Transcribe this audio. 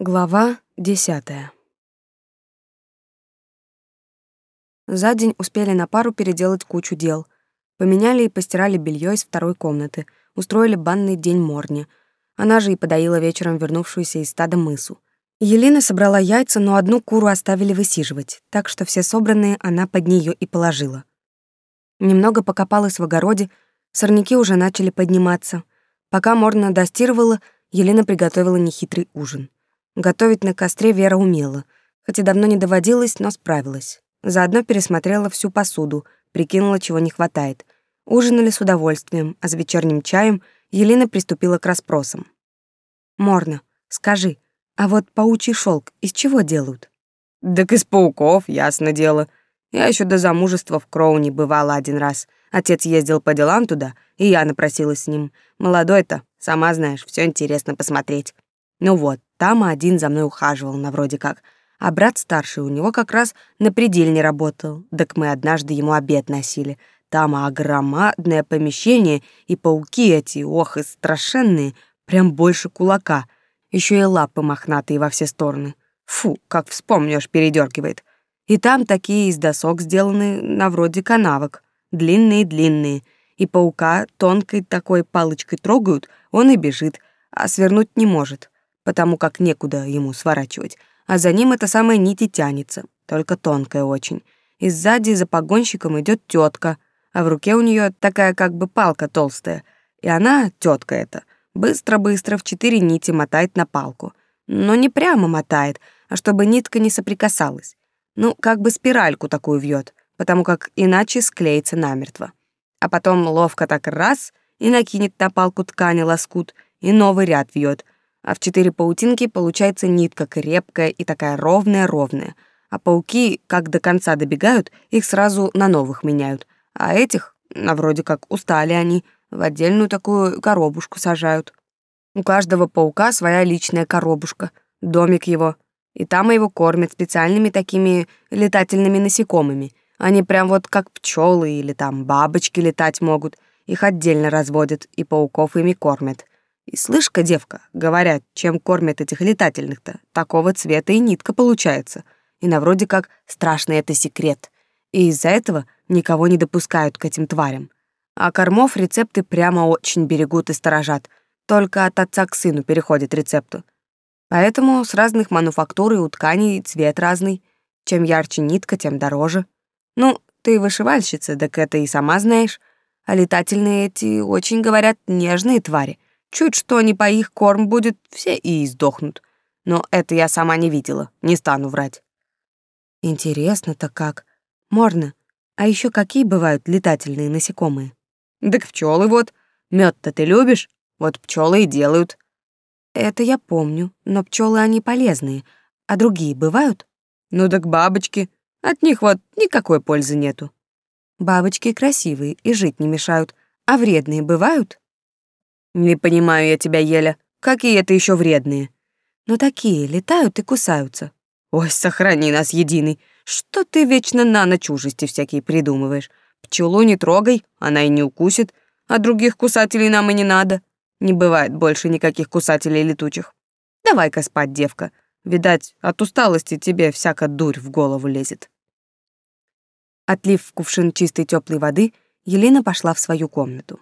Глава десятая. За день успели на пару переделать кучу дел. Поменяли и постирали белье из второй комнаты, устроили банный день Морни. Она же и подоила вечером вернувшуюся из стада мысу. Елена собрала яйца, но одну куру оставили высиживать, так что все собранные она под нее и положила. Немного покопалась в огороде, сорняки уже начали подниматься. Пока Морна достирывала, Елена приготовила нехитрый ужин — Готовить на костре Вера умела, хотя давно не доводилось, но справилась. Заодно пересмотрела всю посуду, прикинула, чего не хватает. Ужинали с удовольствием, а за вечерним чаем Елена приступила к расспросам. «Морна, скажи, а вот паучий шелк из чего делают?» «Так из пауков, ясно дело. Я еще до замужества в Кроуне бывала один раз. Отец ездил по делам туда, и я напросилась с ним. Молодой-то, сама знаешь, все интересно посмотреть. Ну вот, там один за мной ухаживал, на вроде как. А брат старший у него как раз на предельне работал. Так мы однажды ему обед носили. Там огромадное помещение, и пауки эти, ох, и страшенные, прям больше кулака. Еще и лапы мохнатые во все стороны. Фу, как вспомнишь, передергивает. И там такие из досок сделаны на вроде канавок. Длинные-длинные. И паука тонкой такой палочкой трогают, он и бежит, а свернуть не может потому как некуда ему сворачивать, а за ним эта самая нить и тянется, только тонкая очень. И сзади за погонщиком идет тетка, а в руке у нее такая как бы палка толстая, и она, тетка эта, быстро-быстро в четыре нити мотает на палку. Но не прямо мотает, а чтобы нитка не соприкасалась. Ну, как бы спиральку такую вьет, потому как иначе склеится намертво. А потом ловко так раз и накинет на палку ткани лоскут, и новый ряд вьет — а в четыре паутинки получается нитка крепкая и такая ровная-ровная. А пауки, как до конца добегают, их сразу на новых меняют. А этих, на вроде как устали они, в отдельную такую коробушку сажают. У каждого паука своя личная коробушка, домик его. И там его кормят специальными такими летательными насекомыми. Они прям вот как пчелы или там бабочки летать могут. Их отдельно разводят и пауков ими кормят. И слышь-ка, девка, говорят, чем кормят этих летательных-то, такого цвета и нитка получается. И на вроде как страшный это секрет. И из-за этого никого не допускают к этим тварям. А кормов рецепты прямо очень берегут и сторожат. Только от отца к сыну переходит рецепту. Поэтому с разных мануфактур и у тканей цвет разный. Чем ярче нитка, тем дороже. Ну, ты вышивальщица, так это и сама знаешь. А летательные эти очень, говорят, нежные твари — Чуть что не по их корм будет, все и издохнут. Но это я сама не видела, не стану врать. Интересно-то как. Морно. А еще какие бывают летательные насекомые? Так пчелы вот. Мед-то ты любишь? Вот пчелы и делают. Это я помню, но пчелы они полезные. А другие бывают? Ну так бабочки. От них вот никакой пользы нету. Бабочки красивые и жить не мешают. А вредные бывают? Не понимаю я тебя, Еля. Какие это еще вредные? Ну такие, летают и кусаются. Ой, сохрани нас, единый. Что ты вечно на ночь ужасти всякие придумываешь? Пчелу не трогай, она и не укусит, а других кусателей нам и не надо. Не бывает больше никаких кусателей летучих. Давай-ка спать, девка. Видать, от усталости тебе всяко дурь в голову лезет. Отлив в кувшин чистой теплой воды, Елена пошла в свою комнату.